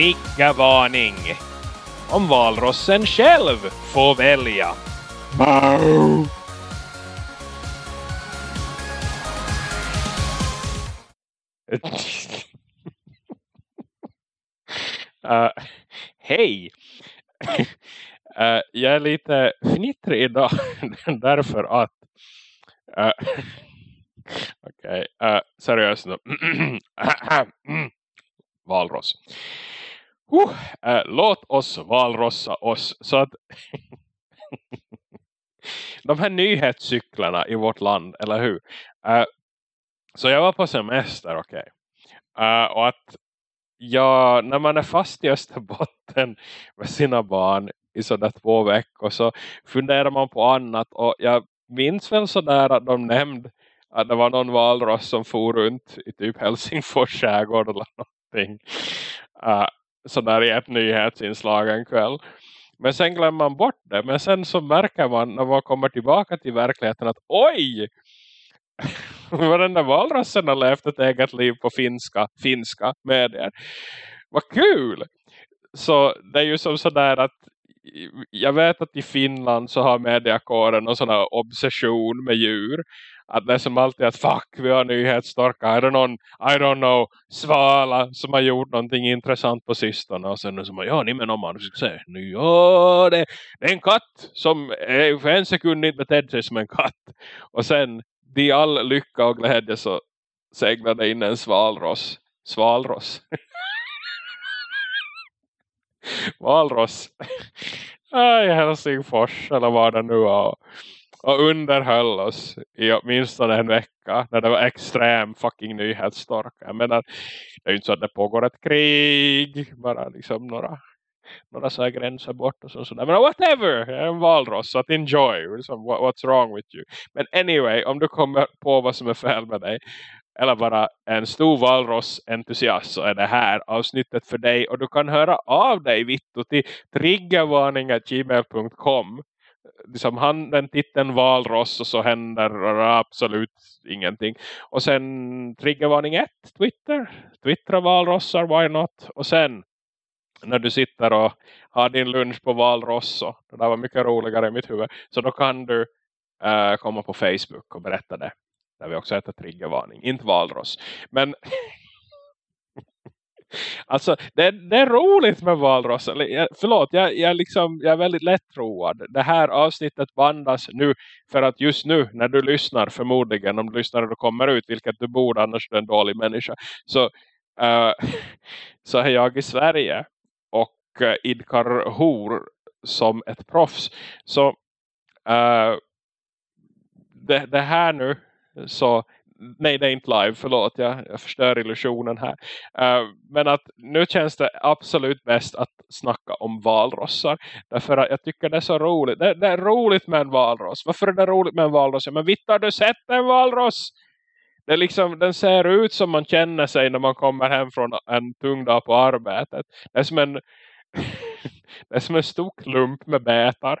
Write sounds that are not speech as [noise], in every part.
triggervarning. Om valrossen själv får välja. uh, Hej! uh, jag är lite fnittrig idag [laughs] därför att uh, [laughs] okej, okay, uh, seriöst nu [clears throat] valross uh, låt oss valrossa oss så att [laughs] de här nyhetscyklarna i vårt land, eller hur? Uh, så jag var på semester, okej. Okay. Uh, och att ja, när man är fast i Österbotten [laughs] med sina barn i sådär två veckor så funderar man på annat. Och jag minns väl sådär att de nämnde att det var någon valross som for runt i typ Helsingfors skärgård eller någonting. Uh, sådär i e ett nyhetsinslag en kväll. Men sen glömmer man bort det. Men sen så märker man när man kommer tillbaka till verkligheten att oj! [laughs] Varenda valrossen valrassen har levt ett eget liv på finska, finska medier. Vad kul! Så det är ju som sådär att jag vet att i Finland så har mediakåren och sån här obsession med djur. Att det är som alltid att fuck, vi har nyhetstorka. Är det någon, I don't know, svala som har gjort någonting intressant på sistone. Och sen så ja ni men om man ska säga, nu ja det, det är en katt som är för en sekund inte betedde sig som en katt. Och sen, i all lycka och glädje så seglade in en svalross. Svalross. [laughs] Valross i Helsingfors eller vad det nu var och underhöll oss i åtminstone en vecka när det var extrem fucking nyhetstorka. Jag menar, det är ju inte så att det pågår ett krig, bara liksom några, några så här gränser bort och sådär. Men whatever, jag är en valross, så att enjoy, liksom, what's wrong with you. Men anyway, om du kommer på vad som är fel med dig eller bara en stor valrossentusiast så är det här avsnittet för dig. Och du kan höra av dig Vittu till triggervarning.gmail.com Eh, liksom han, den titeln valross och så händer absolut ingenting. Och sen triggervarning 1, Twitter. Twittra valrossar, why not? Och sen när du sitter och har din lunch på valrosso. Det där var mycket roligare i mitt huvud. Så då kan du uh, komma på Facebook och berätta det. Där vi också heter triggervarning. Inte valross. Men [laughs] alltså det, det, är roligt med valross. Förlåt, jag, jag, liksom, jag är väldigt lättroad. Det här avsnittet bandas nu för att just nu när du lyssnar förmodligen om du lyssnar och du kommer ut, vilket du borde annars är du en dålig människa. Så, uh, [laughs] så är jag i Sverige och uh, idkar hor som ett proffs. Så uh, det, det här nu så nej det är inte live, förlåt jag, jag förstör illusionen här. Uh, men att nu känns det absolut bäst att snacka om valrossar. Därför att jag tycker det är så roligt. Det, det är roligt med en valross. Varför är det roligt med en valross? Men vitt har du sett en valross? Det är liksom, den ser ut som man känner sig när man kommer hem från en tung dag på arbetet. Det är som en, [laughs] det är som en stor klump med betar.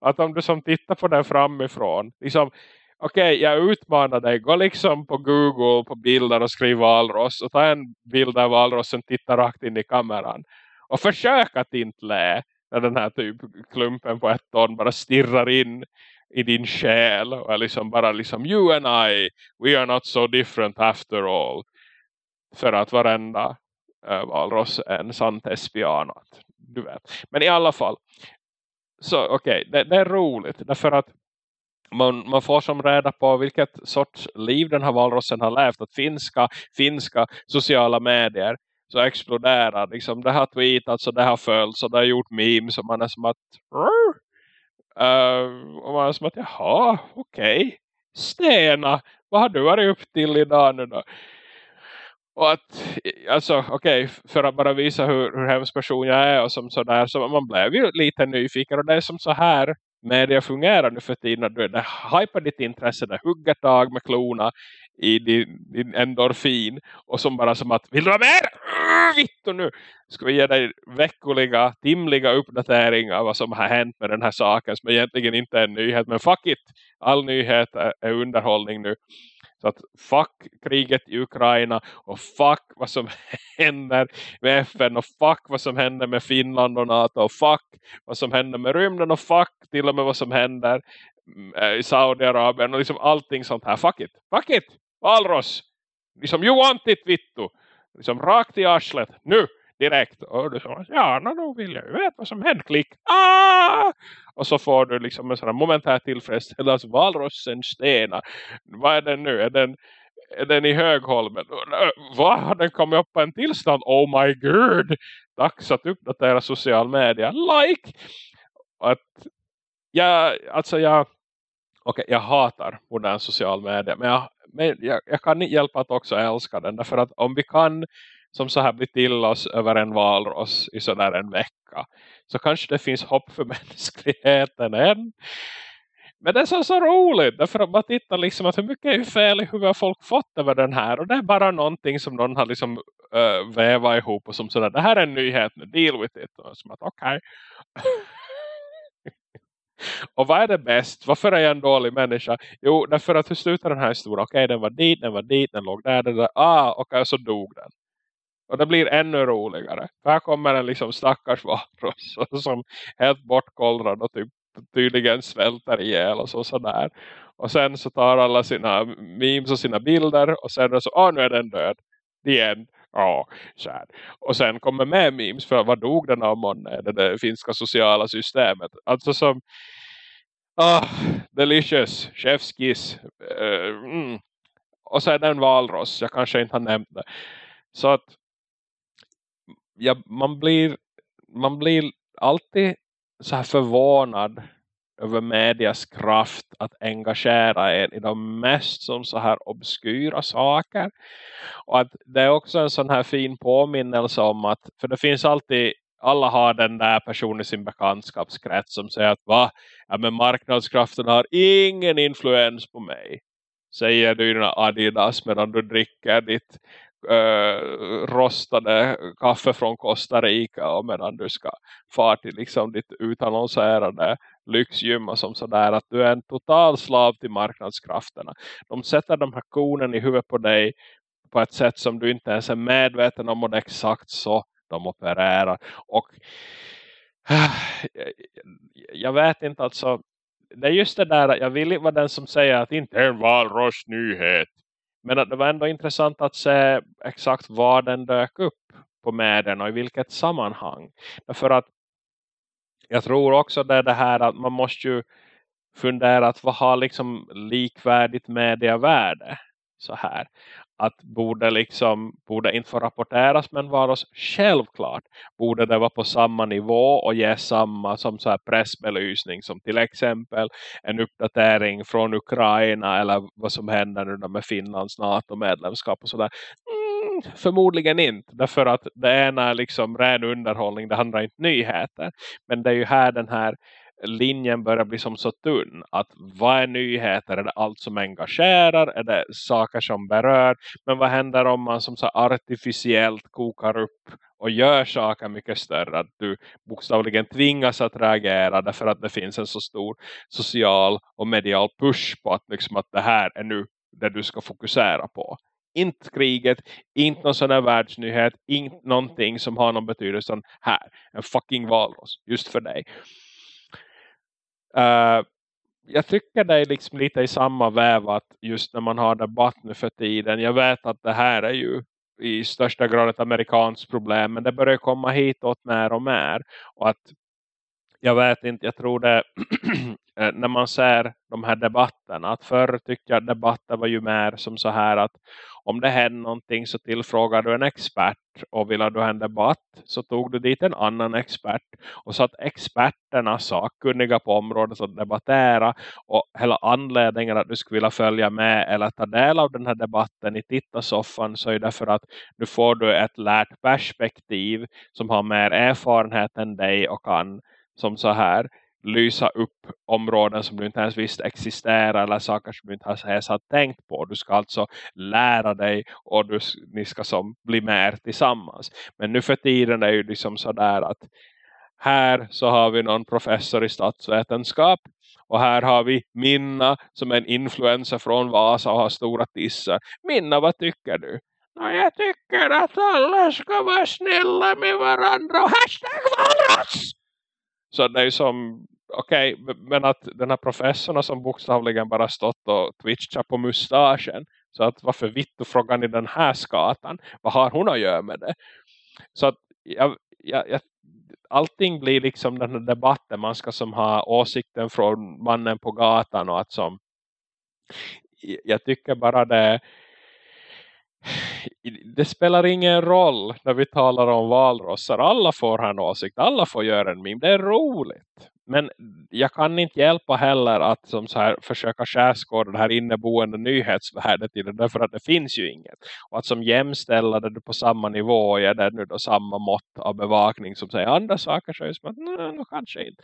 Att om du som tittar på den framifrån, liksom okej, okay, jag utmanar dig. Gå liksom på Google på bilder och skriv valross. Och ta en bild av valrossen, titta rakt in i kameran. Och försök att inte lä. När den här typ klumpen på ett ton bara stirrar in i din själ. Och är liksom bara liksom, you and I, we are not so different after all. För att varenda äh, valross är en sant espianat. Du vet. Men i alla fall. Så okej, okay, det, det är roligt. Därför att man, man får som reda på vilket sorts liv den här valrossen har levt. Att finska, finska sociala medier så exploderar. Liksom, det har tweetats och det har följts och det har gjort memes och man är som att uh, och man är som att jaha, okej okay. Stena, vad har du varit upp till idag nu då? Och att, alltså okej, okay, för att bara visa hur, hur hemsk person jag är och som sådär, så man blev ju lite nyfiken och det är som så här media fungerar nu för tiden. Du det hypar ditt intresse, det hugger tag med klona i din, din endorfin. Och som bara som att, vill du ha mer? Vittu nu! Ska vi ge dig veckoliga, timliga uppdateringar av vad som har hänt med den här saken. Som egentligen inte är en nyhet, men fuck it! All nyhet är, är underhållning nu. Så att fuck kriget i Ukraina och fuck vad som [laughs] händer med FN och fuck vad som händer med Finland och NATO och fuck vad som händer med rymden och fuck till och med vad som händer mm, eh, i Saudiarabien och liksom allting sånt här. Fuck it, fuck it, Valros! Liksom you want it, Vittu! Liksom rakt i arslet, nu! Direkt. Och du sa, ja, nog vill jag ju veta vad som händer. Klick, ah! Och så får du liksom en sån här momentär tillfredsställelse. Alltså Valrossen-stenar. Vad är den nu? Är den, är den i Högholmen? Vad har den kommit upp på en tillstånd? Oh my god! Dags att uppdatera social media. Like! Att, ja, alltså jag okej, jag hatar modern social media. Men, jag, men jag, jag kan inte hjälpa att också älska den. Därför att om vi kan som så här blir till oss över en valros i sådär en vecka. Så kanske det finns hopp för [laughs] mänskligheten än. Men det är så, så roligt. Därför att man tittar liksom att hur mycket är fel i hur har folk fått över den här. Och det är bara någonting som någon har liksom uh, vävat ihop. Och som sådär, det här är en nyhet nu. Deal with it. Och som att okej. Okay. [laughs] och vad är det bäst? Varför är jag en dålig människa? Jo, därför att hur slutar den här historien? Okej, okay, den var dit, den var dit, den låg där, den där. Ah, okej, okay, så dog den. Och det blir ännu roligare. För här kommer en liksom stackars varus [laughs] som helt bortkollrad och typ tydligen svälter ihjäl och så sådär. Och sen så tar alla sina memes och sina bilder och sen så, ah nu är den död. The end. Ja, sad. Och sen kommer med memes för vad dog den av månne? Det, det finska sociala systemet. Alltså som ah, delicious, chefskiss. Uh, eh, mm. Och sen en valross, jag kanske inte har nämnt det. Så att ja, man blir man blir alltid så här förvånad över medias kraft att engagera en i de mest som så här obskyra saker. Och att det är också en sån här fin påminnelse om att, för det finns alltid, alla har den där personen i sin bekantskapskrets som säger att va, ja, men marknadskraften har ingen influens på mig. Säger du dina Adidas medan du dricker ditt äh, rostade kaffe från Costa Rica och medan du ska fara till liksom ditt utannonserade lyxgymma som sådär att du är en total slav till marknadskrafterna. De sätter de här konen i huvudet på dig på ett sätt som du inte ens är medveten om och det är exakt så de opererar. Och eh, jag vet inte alltså det är just det där jag vill inte vara den som säger att inte är en valross men det var ändå intressant att se exakt var den dök upp på medierna och i vilket sammanhang. Därför att jag tror också det är det här att man måste ju fundera att vad har liksom likvärdigt medievärde så här att borde liksom borde inte få rapporteras men vara oss självklart. Borde det vara på samma nivå och ge samma som så här pressbelysning som till exempel en uppdatering från Ukraina eller vad som händer nu med Finlands NATO-medlemskap och sådär mm, förmodligen inte därför att det ena är liksom ren underhållning det andra är inte nyheter. Men det är ju här den här linjen börjar bli som så tunn. Att vad är nyheter? Är det allt som engagerar? Är det saker som berör? Men vad händer om man som så artificiellt kokar upp och gör saker mycket större? Att du bokstavligen tvingas att reagera därför att det finns en så stor social och medial push på att, liksom att det här är nu det du ska fokusera på. Inte kriget, inte någon sån här världsnyhet, inte någonting som har någon betydelse. Här, en fucking valros, just för dig. Uh, jag tycker det är liksom lite i samma väv att just när man har debatt nu för tiden. Jag vet att det här är ju i största grad ett amerikanskt problem. Men det börjar komma hitåt mer och mer. Och att jag vet inte, jag tror det [clears throat] Eh, när man ser de här debatterna. Att förr tycker jag debatter var ju mer som så här att om det hände någonting så tillfrågar du en expert. Och vill du ha en debatt så tog du dit en annan expert. Och så att experterna, sakkunniga på området att debattera. Och hela anledningen att du skulle vilja följa med eller ta del av den här debatten i tittarsoffan. Så är det för att nu får du ett lärt perspektiv som har mer erfarenhet än dig och kan som så här lysa upp områden som du inte ens visste existerar eller saker som du inte ens har tänkt på. Du ska alltså lära dig och du, ni ska som bli mer tillsammans. Men nu för tiden är det ju liksom sådär att här så har vi någon professor i statsvetenskap. Och här har vi Minna som är en influencer från Vasa och har stora tissar. Minna, vad tycker du? No, jag tycker att alla ska vara snälla med varandra. Och hashtag valras! Så det är som, okej, okay, men att den här professorn som bokstavligen bara stått och twitchat på mustaschen. Så att varför vitt frågar ni den här skatan? Vad har hon att göra med det? Så att jag, jag, jag, allting blir liksom den här debatten. Man ska som ha åsikten från mannen på gatan och att som jag tycker bara det det spelar ingen roll när vi talar om valrossar. Alla får ha en åsikt. Alla får göra en meme. Det är roligt. Men jag kan inte hjälpa heller att som så här, försöka skärskåda det här inneboende nyhetsvärdet i det. Därför att det finns ju inget. Och att som jämställa det på samma nivå är det nu då samma mått av bevakning som säger andra saker. Så är det som att nej, kanske inte.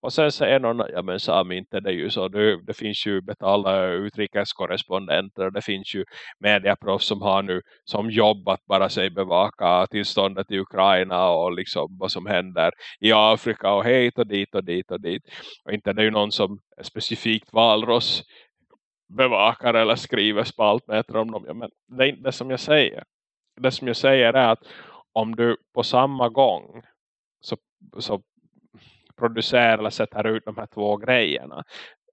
Och sen säger någon, ja men Sami inte det är ju så. Det, det finns ju betalda utrikeskorrespondenter. Och det finns ju medieproffs som har nu som jobb att bara sig bevaka tillståndet i Ukraina och liksom vad som händer i Afrika och hit och dit och dit hit och dit. Och inte det är ju någon som specifikt valros bevakar eller skriver spaltmeter om dem. Ja, men det är inte det som jag säger. Det som jag säger är att om du på samma gång så, så producerar eller sätter ut de här två grejerna.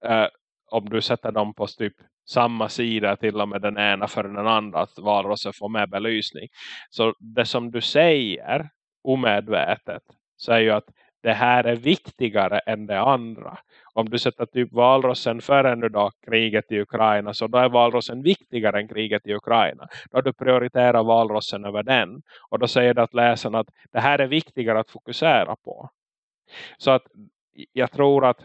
Eh, om du sätter dem på typ samma sida till och med den ena för den andra att valrossen får med belysning. Så det som du säger omedvetet så är ju att det här är viktigare än det andra. Om du sätter typ valrossen före nu då kriget i Ukraina så då är valrossen viktigare än kriget i Ukraina. Då du prioriterar valrossen över den. Och då säger du att läsarna att det här är viktigare att fokusera på. Så att jag tror att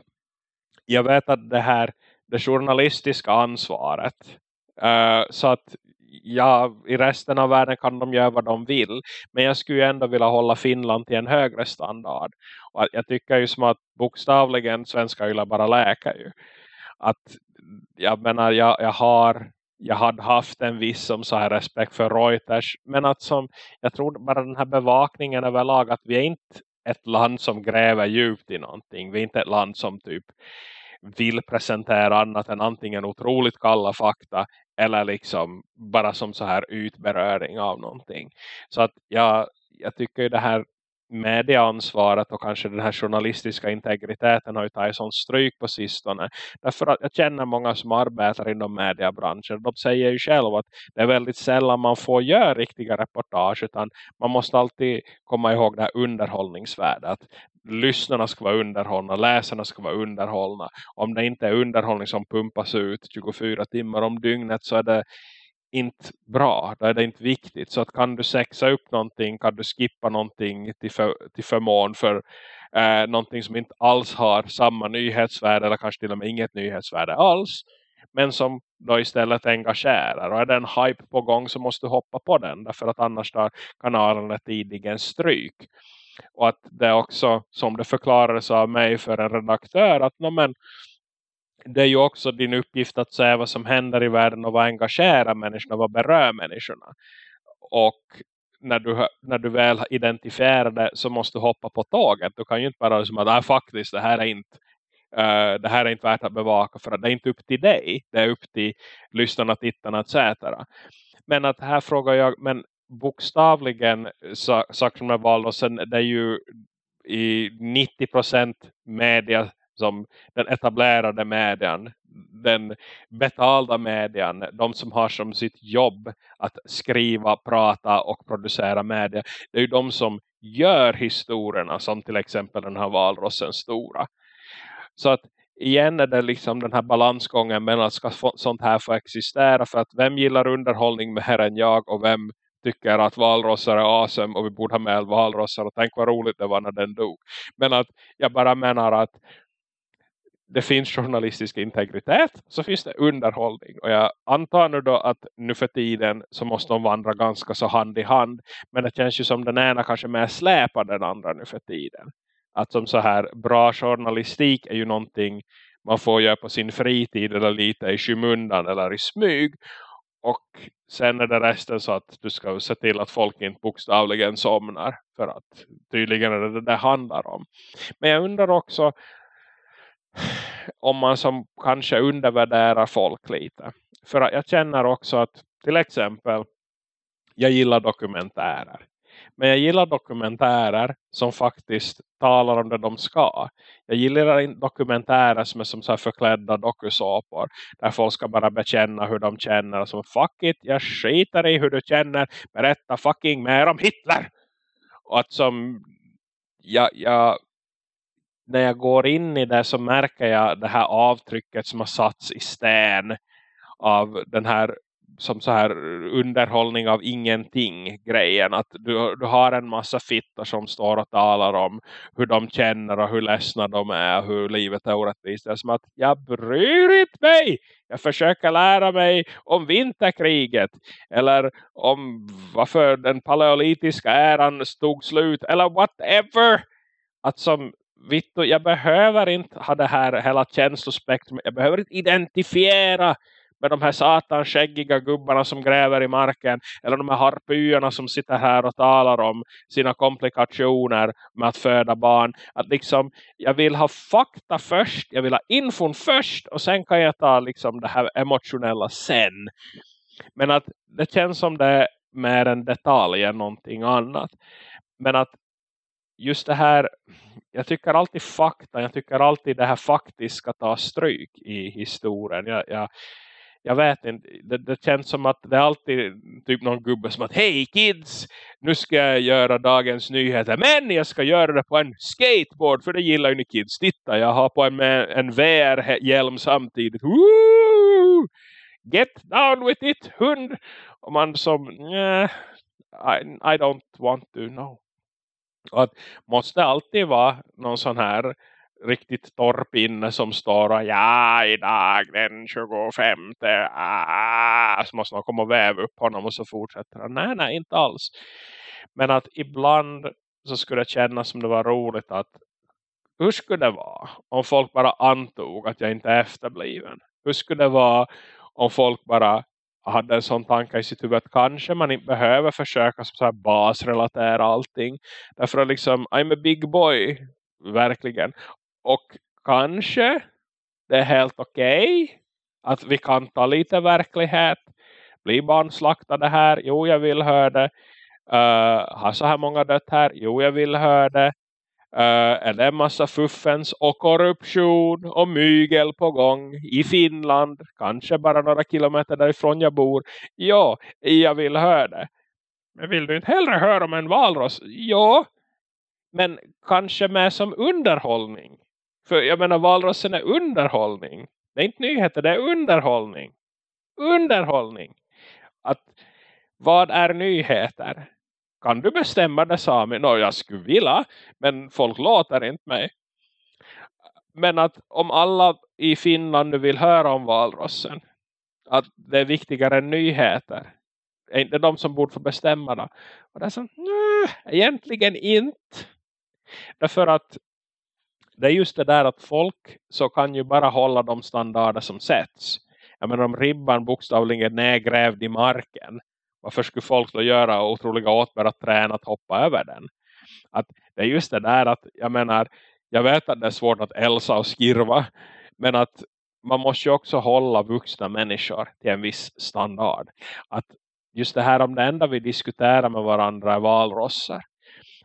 jag vet att det här det journalistiska ansvaret uh, så att ja, i resten av världen kan de göra vad de vill. Men jag skulle ändå vilja hålla Finland till en högre standard. Och jag tycker ju som att bokstavligen svenska ylar bara läkar ju. Att jag menar, jag, jag har jag hade haft en viss som så här respekt för Reuters. Men att som, jag tror bara den här bevakningen överlag att vi är inte ett land som gräver djupt i någonting. Vi är inte ett land som typ vill presentera annat än antingen otroligt kalla fakta eller liksom bara som så här utberöring av någonting. Så att jag, jag tycker ju det här medieansvaret och kanske den här journalistiska integriteten har ju tagit sån stryk på sistone. Därför att jag känner många som arbetar inom mediebranschen. De säger ju själva att det är väldigt sällan man får göra riktiga reportage utan man måste alltid komma ihåg det här underhållningsvärdet lyssnarna ska vara underhållna, läsarna ska vara underhållna. Om det inte är underhållning som pumpas ut 24 timmar om dygnet så är det inte bra, då är det inte viktigt. Så att kan du sexa upp någonting, kan du skippa någonting till, för, till förmån för eh, någonting som inte alls har samma nyhetsvärde eller kanske till och med inget nyhetsvärde alls. Men som då istället engagerar. Och är det en hype på gång så måste du hoppa på den. Därför att annars tar kanalerna tidigen stryk. Och att det också, som det förklarades av mig för en redaktör, att no, men, det är ju också din uppgift att säga vad som händer i världen och vad engagerar människorna, vad berör människorna. Och när du, när du väl identifierar det så måste du hoppa på tåget. Du kan ju inte bara säga att ah, faktiskt det här är inte Uh, det här är inte värt att bevaka för att det är inte upp till dig. Det är upp till lyssnarna, tittarna etc. Men att här frågar jag, men bokstavligen saker med valrörelsen det är ju i 90% media som den etablerade median, den betalda median, de som har som sitt jobb att skriva, prata och producera media. Det är ju de som gör historierna som till exempel den här valrossen stora. Så att igen är det liksom den här balansgången mellan att ska sånt här få existera för att vem gillar underhållning mer än jag och vem tycker att valrossar är awesome och vi borde ha med valrossar och tänk vad roligt det var när den dog. Men att jag bara menar att det finns journalistisk integritet så finns det underhållning. Och jag antar nu då att nu för tiden så måste de vandra ganska så hand i hand. Men det känns ju som den ena kanske mer släpar den andra nu för tiden. Att som så här bra journalistik är ju någonting man får göra på sin fritid eller lite i skymundan eller i smyg. Och sen är det resten så att du ska se till att folk inte bokstavligen somnar. För att tydligen är det det det handlar om. Men jag undrar också om man som kanske undervärderar folk lite. För jag känner också att till exempel jag gillar dokumentärer. Men jag gillar dokumentärer som faktiskt talar om det de ska. Jag gillar dokumentärer som är som så här förklädda dokusåpor. Där folk ska bara bekänna hur de känner. Som fuck it, jag skiter i hur du känner. Berätta fucking mer om Hitler. Och att som jag, jag, när jag går in i det så märker jag det här avtrycket som har satts i sten av den här som så här underhållning av ingenting grejen. Att du, du har en massa fittor som står och talar om hur de känner och hur ledsna de är. och Hur livet är orättvist. Det är som att jag bryr inte mig. Jag försöker lära mig om vinterkriget. Eller om varför den paleolitiska äran stod slut. Eller whatever. Att som Vittu, jag behöver inte ha det här hela känslospektrumet. Jag behöver inte identifiera med de här satans skäggiga gubbarna som gräver i marken. Eller de här harpyerna som sitter här och talar om sina komplikationer med att föda barn. Att liksom, jag vill ha fakta först. Jag vill ha infon först. Och sen kan jag ta liksom det här emotionella sen. Men att det känns som det är mer en detalj än någonting annat. Men att just det här, jag tycker alltid fakta, jag tycker alltid det här faktiska ta stryk i historien. Jag, jag, jag vet inte, det, det känns som att det är alltid typ någon gubbe som att Hej kids, nu ska jag göra dagens nyheter men jag ska göra det på en skateboard för det gillar ju ni kids. Titta, jag har på en, en VR-hjälm samtidigt. Woo! Get down with it, hund! Och man som, I, I don't want to know. Och att måste alltid vara någon sån här riktigt torpinne som står och ja idag den 25 ah, så måste någon komma och väva upp honom och så fortsätter han. Nej, nej, inte alls. Men att ibland så skulle det kännas som det var roligt att hur skulle det vara om folk bara antog att jag inte är efterbliven? Hur skulle det vara om folk bara hade en sån tanke i sitt huvud att kanske man inte behöver försöka så här basrelatera allting. Därför att liksom, I'm a big boy, verkligen. Och kanske det är helt okej okay att vi kan ta lite verklighet. Blir barn slaktade här? Jo, jag vill höra det. Uh, har så här många dött här? Jo, jag vill höra det. Uh, är det en massa fuffens och korruption och mygel på gång i Finland? Kanske bara några kilometer därifrån jag bor. Ja, jag vill höra det. Men vill du inte hellre höra om en valros? Ja, men kanske med som underhållning. För jag menar valrossen är underhållning. Det är inte nyheter, det är underhållning. Underhållning. Att vad är nyheter? Kan du bestämma det Sami? Nå, jag skulle vilja, men folk låter inte mig. Men att om alla i Finland nu vill höra om valrossen. Att det är viktigare än nyheter. Är inte de som borde få bestämma det? Och det är så, nej, egentligen inte. Därför att det är just det där att folk så kan ju bara hålla de standarder som sätts. Jag menar om ribban bokstavligen är nedgrävd i marken. Varför skulle folk då göra otroliga åtgärder att träna att hoppa över den? Att det är just det där att jag menar, jag vet att det är svårt att älsa och skirva. Men att man måste ju också hålla vuxna människor till en viss standard. Att just det här om det enda vi diskuterar med varandra är valrossar.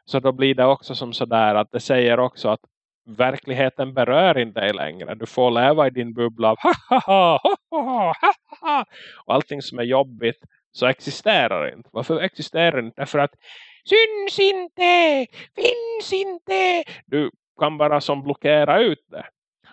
Så då blir det också som sådär att det säger också att verkligheten berör inte dig längre. Du får leva i din bubbla av ha ha ha ha ha ha och allting som är jobbigt så existerar inte. Varför existerar inte? Därför att syns inte, finns inte. Du kan bara som blockera ut det.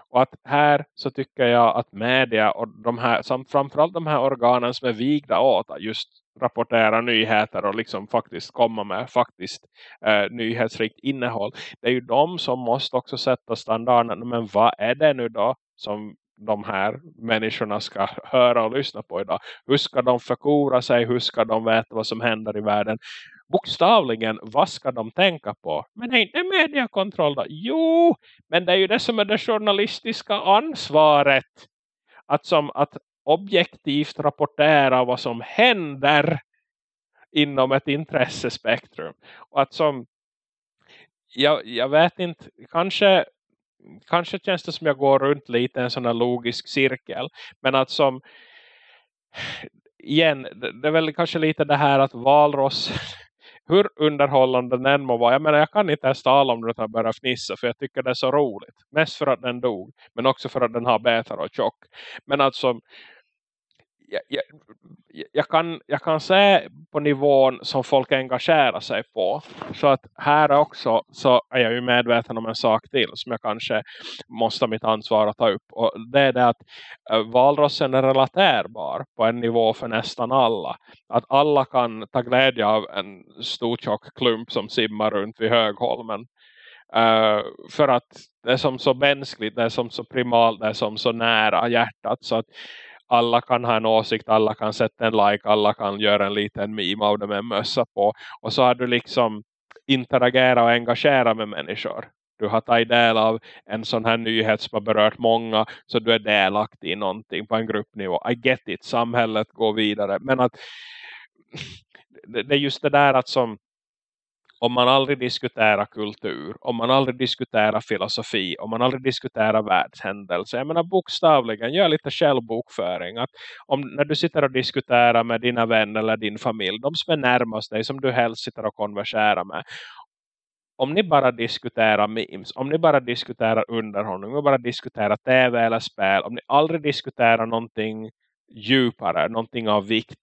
Och att här så tycker jag att media och de här, samt framförallt de här organen som är vigda åt att just rapportera nyheter och liksom faktiskt komma med faktiskt eh, nyhetsrikt innehåll. Det är ju de som måste också sätta standarden. Men vad är det nu då som de här människorna ska höra och lyssna på idag? Hur ska de förkora sig? Hur ska de veta vad som händer i världen? bokstavligen, vad ska de tänka på? Men är inte mediekontroll då? Jo, men det är ju det som är det journalistiska ansvaret. Att, som, att objektivt rapportera vad som händer inom ett intressespektrum. Och att som jag, jag vet inte, kanske kanske känns det som jag går runt lite en sån här logisk cirkel. Men att som igen, det är väl kanske lite det här att valross [laughs] hur underhållande den må vara. Jag menar, jag kan inte ens tala om det utan börja fnissa. För jag tycker det är så roligt. Mest för att den dog. Men också för att den har betar och tjock. Men alltså, jag, jag, kan, jag kan se på nivån som folk engagerar sig på. Så att här också så är jag ju medveten om en sak till som jag kanske måste mitt ansvar att ta upp. Och det är det att eh, valrossen är relaterbar på en nivå för nästan alla. Att alla kan ta glädje av en stor tjock klump som simmar runt vid Högholmen. Uh, för att det är som så mänskligt, det är som så primalt, det är som så nära hjärtat. Så att alla kan ha en åsikt, alla kan sätta en like, alla kan göra en liten meme av det med en mössa på. Och så har du liksom interagera och engagera med människor. Du har tagit del av en sån här nyhet som har berört många så du är delaktig i någonting på en gruppnivå. I get it, samhället går vidare. Men att [laughs] det är just det där att som om man aldrig diskuterar kultur, om man aldrig diskuterar filosofi, om man aldrig diskuterar världshändelser. Jag menar bokstavligen, gör lite självbokföring. Att om, när du sitter och diskuterar med dina vänner eller din familj, de som är närmast dig, som du helst sitter och konverserar med. Om ni bara diskuterar memes, om ni bara diskuterar underhållning, om ni bara diskuterar tv eller spel, om ni aldrig diskuterar någonting djupare, någonting av vikt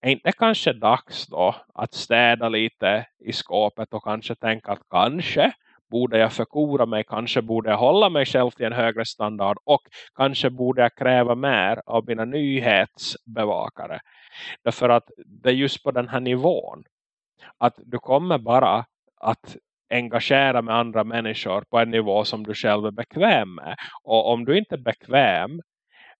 är inte kanske dags då att städa lite i skåpet och kanske tänka att kanske borde jag förkora mig, kanske borde jag hålla mig själv till en högre standard och kanske borde jag kräva mer av mina nyhetsbevakare. Därför att det är just på den här nivån att du kommer bara att engagera med andra människor på en nivå som du själv är bekväm med. Och om du inte är bekväm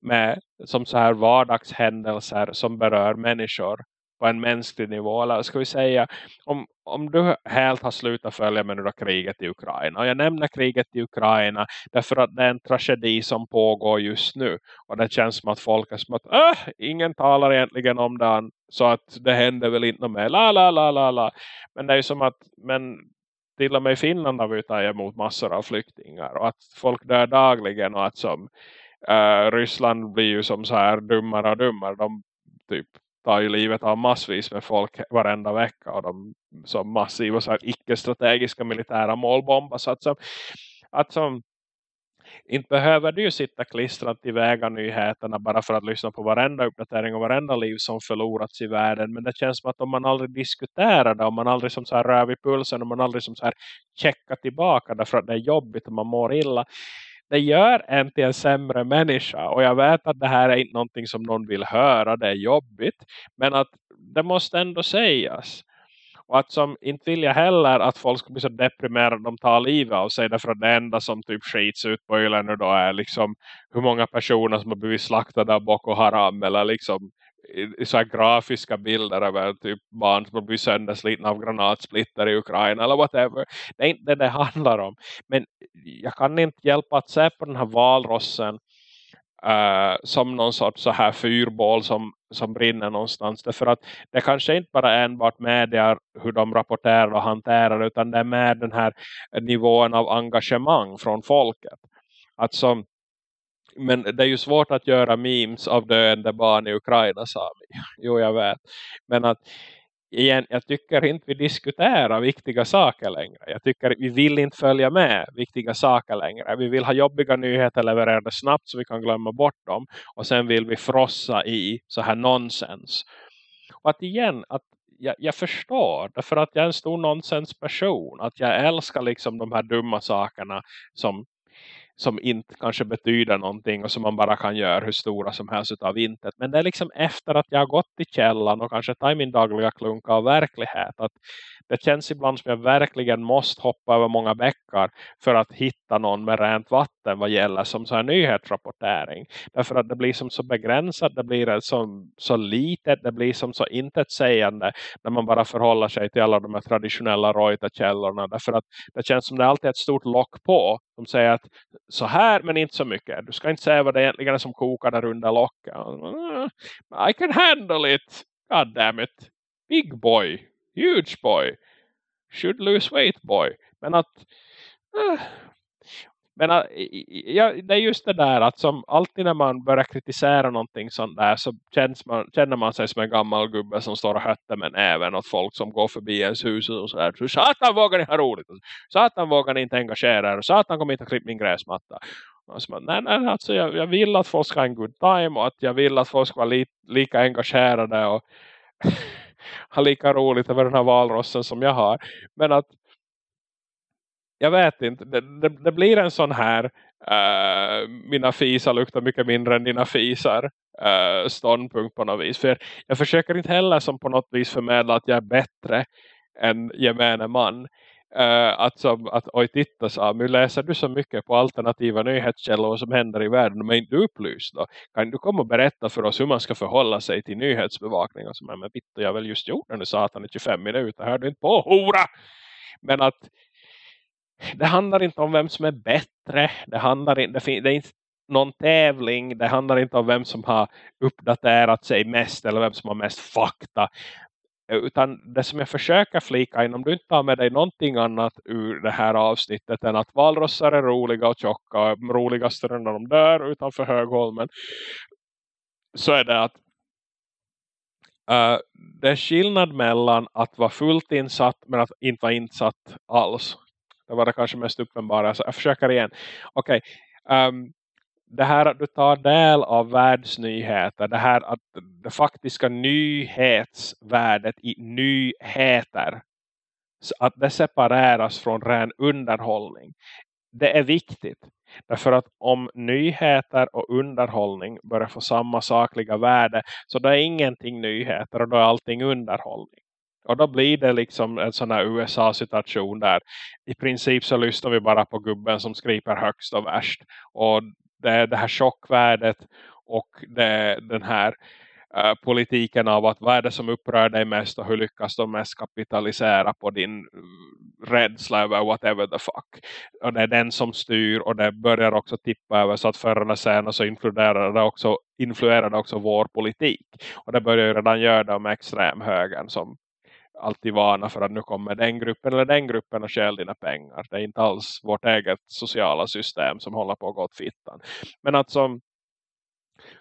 med som så här vardagshändelser som berör människor på en mänsklig nivå. Eller ska vi säga, om, om du helt har slutat följa med nu kriget i Ukraina. Och jag nämner kriget i Ukraina därför att det är en tragedi som pågår just nu. Och det känns som att folk är som att äh, ingen talar egentligen om den. Så att det händer väl inte mer. La, la, la, la, la. Men det är ju som att men till och med i Finland har vi tagit emot massor av flyktingar. Och att folk dör dagligen och att som uh, Ryssland blir ju som så här dummare och dummare. De typ tar ju livet av massvis med folk varenda vecka. Och de som massiva så här icke-strategiska militära målbomber. Så att, som, att som, inte behöver du sitta klistrat i vägarnyheterna bara för att lyssna på varenda uppdatering och varenda liv som förlorats i världen. Men det känns som att om man aldrig diskuterar det, om man aldrig som så här rör vid pulsen, om man aldrig som så här checkar tillbaka därför att det är jobbigt och man mår illa det gör en till en sämre människa. Och jag vet att det här är inte någonting som någon vill höra. Det är jobbigt. Men att det måste ändå sägas. Och att som inte vill jag heller att folk ska bli så deprimerade att de tar livet av sig. Därför att det enda som typ skits ut på ölen nu då är liksom hur många personer som har blivit slaktade av Boko Haram. Eller liksom i, så här grafiska bilder över typ barn som blir sönderslitna av granatsplitter i Ukraina eller whatever. Det är inte det det handlar om. Men jag kan inte hjälpa att se på den här valrossen uh, som någon sorts så här fyrbål som, som brinner någonstans. Därför att det kanske inte bara är enbart medier, hur de rapporterar och hanterar utan det är med den här nivån av engagemang från folket. Alltså men det är ju svårt att göra memes av döende barn i Ukraina, sa vi. [laughs] Jo, jag vet. Men att igen, jag tycker inte vi diskuterar viktiga saker längre. Jag tycker vi vill inte följa med viktiga saker längre. Vi vill ha jobbiga nyheter levererade snabbt så vi kan glömma bort dem. Och sen vill vi frossa i så här nonsens. Och att igen, att jag, jag, förstår. Därför att jag är en stor nonsensperson. Att jag älskar liksom de här dumma sakerna som som inte kanske betyder någonting och som man bara kan göra hur stora som helst av intet. Men det är liksom efter att jag har gått till källan och kanske tagit min dagliga klunka av verklighet att det känns ibland som jag verkligen måste hoppa över många bäckar för att hitta någon med rent vatten vad gäller som så här nyhetsrapportering. Därför att det blir som så begränsat, det blir som så litet, det blir som så intetsägande när man bara förhåller sig till alla de här traditionella Reuters-källorna. Därför att det känns som det alltid är ett stort lock på de säger att så här men inte så mycket. Du ska inte säga vad det egentligen är som kokar där under locket. Ah, I can handle it. God damn it. Big boy. Huge boy. Should lose weight boy. Men att... Uh, men äh, ja, det är just det där att som alltid när man börjar kritisera någonting sånt där så känns man, känner man sig som en gammal gubbe som står och hötter med även åt folk som går förbi ens hus och sådär. Så satan vågar ni ha roligt. Satan vågar ni inte engagera er. Satan kommer inte att klippa min gräsmatta. Alltså, nej, nej, alltså jag, jag, vill att folk ska ha en good time och att jag vill att folk ska vara li, lika engagerade och [laughs] ha lika roligt över den här valrossen som jag har. Men att jag vet inte. Det, det, det blir en sån här uh, mina fisar luktar mycket mindre än dina fisar uh, ståndpunkt på något vis. För jag försöker inte heller som på något vis förmedla att jag är bättre än gemene man. Uh, att, som, att oj titta så läser du så mycket på alternativa nyhetskällor som händer i världen men inte upplyst då. Kan du komma och berätta för oss hur man ska förhålla sig till nyhetsbevakning och så, men bitte jag väl just gjort den nu satan i 25 minuter hör du inte på hora men att det handlar inte om vem som är bättre. Det, handlar inte, det är inte någon tävling. Det handlar inte om vem som har uppdaterat sig mest eller vem som har mest fakta. Utan det som jag försöker flika in, om du inte tar med dig någonting annat ur det här avsnittet än att valrossar är roliga och tjocka, roligaste när de dör utanför Högholmen. Så är det att uh, det är skillnad mellan att vara fullt insatt men att inte vara insatt alls. Det var det kanske mest uppenbara. Så jag försöker igen. Okej. Okay. Um, det här att du tar del av världsnyheter. Det här att det faktiska nyhetsvärdet i nyheter. Att det separeras från ren underhållning. Det är viktigt. Därför att om nyheter och underhållning börjar få samma sakliga värde så då är ingenting nyheter och då är allting underhållning. Och då blir det liksom en sån här USA-situation där i princip så lyssnar vi bara på gubben som skriper högst och värst. Och det det här chockvärdet och det, den här uh, politiken av att vad är det som upprör dig mest och hur lyckas de mest kapitalisera på din eh, rädsla över whatever the fuck. Och det är den som styr och det börjar också tippa över så att förr eller senare så influerar det också, influerar det också vår politik. Och det börjar ju redan göra det med extremhögern som alltid varna för att nu kommer den gruppen eller den gruppen och stjäl dina pengar. Det är inte alls vårt eget sociala system som håller på att gå åt fittan. Men att som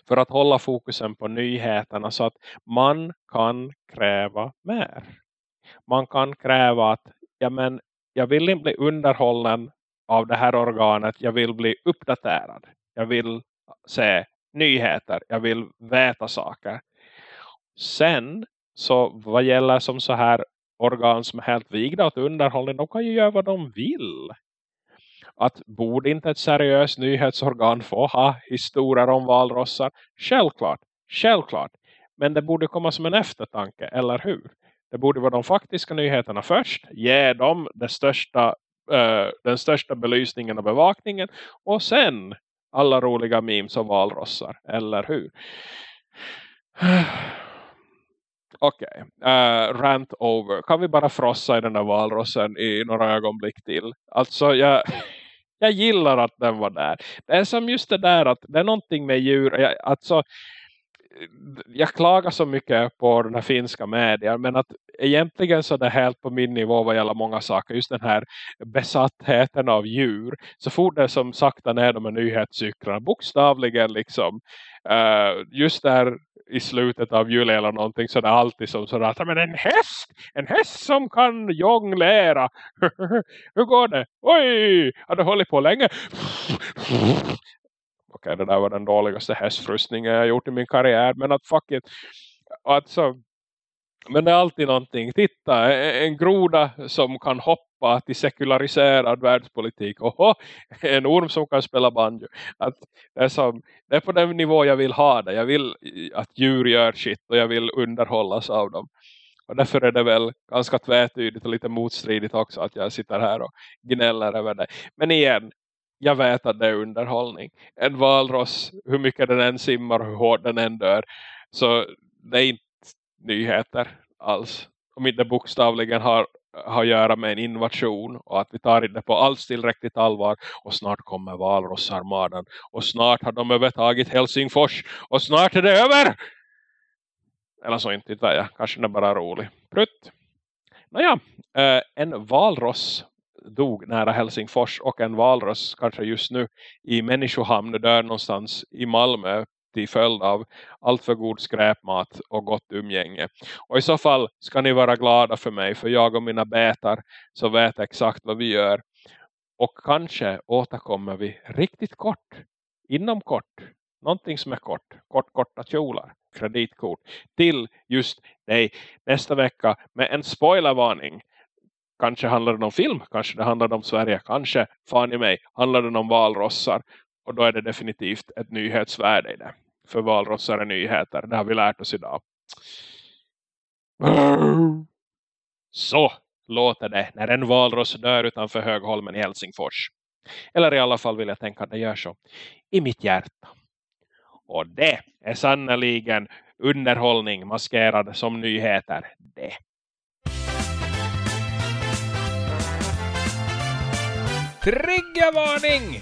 för att hålla fokusen på nyheterna så att man kan kräva mer. Man kan kräva att ja men jag vill inte bli underhållen av det här organet. Jag vill bli uppdaterad. Jag vill se nyheter. Jag vill veta saker. Sen så vad gäller som så här organ som är helt vigda åt underhållning, de kan ju göra vad de vill. Att borde inte ett seriöst nyhetsorgan få ha historier om valrossar? Självklart, självklart. Men det borde komma som en eftertanke, eller hur? Det borde vara de faktiska nyheterna först. Ge dem det största, uh, den största belysningen och bevakningen. Och sen alla roliga memes och valrossar, eller hur? [sighs] Okej, okay. uh, rant over. Kan vi bara frossa i den där valrossen i några ögonblick till? Alltså jag, [laughs] jag gillar att den var där. Det är som just det där att det är någonting med djur. Jag, alltså, jag klagar så mycket på den här finska medier men att egentligen så är det helt på min nivå vad gäller många saker. Just den här besattheten av djur. Så fort det som sakta ner de här nyhetscyklarna bokstavligen liksom uh, just där i slutet av juli eller någonting så det är alltid som sådär men en häst, en häst som kan jonglera [laughs] hur går det? Oj, har du hållit på länge? [laughs] Okej, okay, det där var den dåligaste hästfrustningen jag gjort i min karriär men att fuck it alltså, men det är alltid någonting titta, e-, e-, en groda som kan hoppa till sekulariserad världspolitik. Oho, [laughs] en orm som kan spela banjo. Att det, är som, det är på den nivå jag vill ha det. Jag vill att djur gör shit och jag vill underhållas av dem. Och därför är det väl ganska tvätydigt och lite motstridigt också att jag sitter här och gnäller över det. Men igen, jag vet att det är underhållning. En valross, hur mycket den än simmar och hur hårt den än dör. Så det är inte nyheter alls. Om inte bokstavligen har har att göra med en invasion och att vi tar det på alls tillräckligt allvar och snart kommer valrossarmadan och snart har de övertagit Helsingfors och snart är det över! Eller så inte, vet jag. Kanske den är bara rolig. Prutt! Nåja, eh, en valross dog nära Helsingfors och en valross kanske just nu i människohamn dör någonstans i Malmö till följd av allt för god skräpmat och gott umgänge. Och i så fall ska ni vara glada för mig för jag och mina bätar så vet exakt vad vi gör. Och kanske återkommer vi riktigt kort, inom kort, någonting som är kort, kort korta kjolar, kreditkort till just dig nästa vecka med en spoilervarning. Kanske handlar det om film, kanske det handlar om Sverige, kanske, fan i mig, handlar det om valrossar. Och då är det definitivt ett nyhetsvärde i det. För valrossar är nyheter, det har vi lärt oss idag. Så låter det när en valross dör utanför Högholmen i Helsingfors. Eller i alla fall vill jag tänka att det gör så i mitt hjärta. Och det är sannoliken underhållning maskerad som nyheter. Det. Triggervarning!